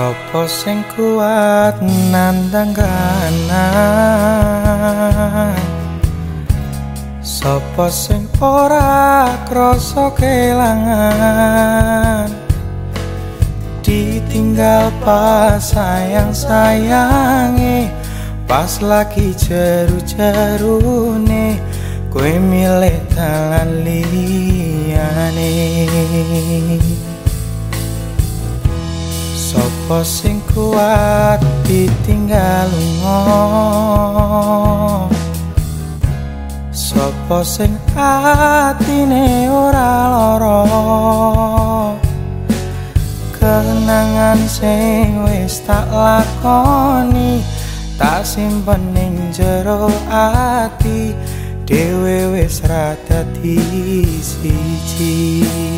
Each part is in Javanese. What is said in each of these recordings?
Sopo sing kuat nandang kanan? Sopo sing ora krasa kelangan? Ditinggal pas sayang-sayangi Pas lagi jeru-jeru nih Kue milih talan liyane Sopo sing kuat ditinggal lunga? Sopo sing atine ora lara? Kenangan sing wis tak lakoni Tak simpen ning jero ati Dewe wis rada siji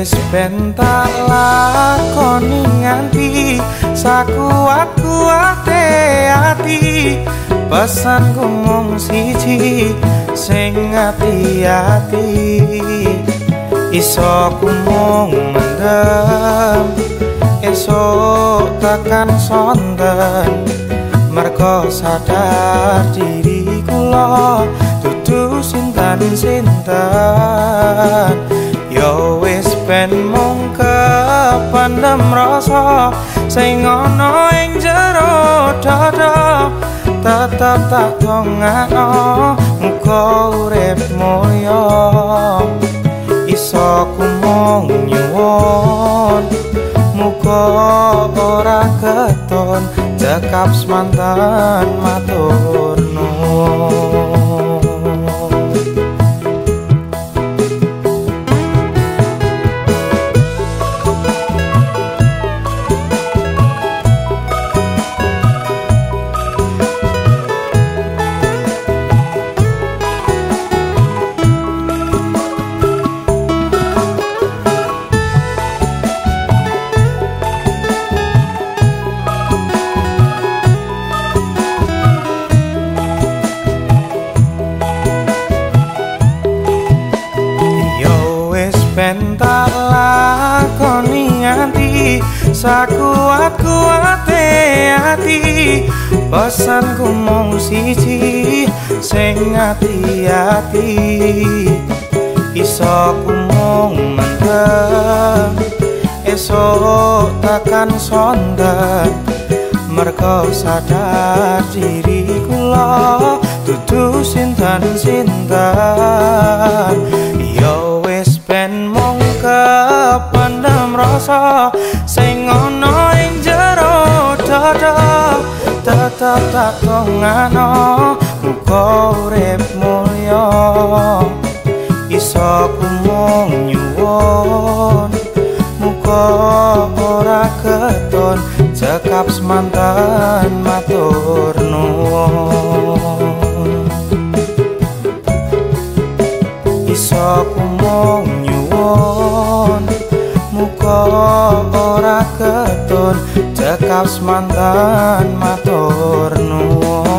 wis ben tak lakoni nganti sakuat-kuate ati. Pesan mung siji sing ati-ati iso ku mung mendem esok takkan sonten mergo sadar diri kula dudu sinten-sinten. Yo ben mung kepandem rasa sing ana ing jero dada. Tetep tak dongano muga urip mulya. Iso kumong nyuwun muga ora keton. Cekap semantan matur nuwun ben tak lakoni nganti sakuat kuate ati. Pesan ku mung siji sing ati ati iso ku mung mendem esok takkan sondet mergo sadar diri kula dudu sinten-sinten rasa sing ana ing jero dada tetep tak tongano muga urip mulya. Iso kumung nyuwun muga ora keton cekap semantan matur nuwun. Iso kumung nyuwun muga ora keton cekap semantan matur nuwun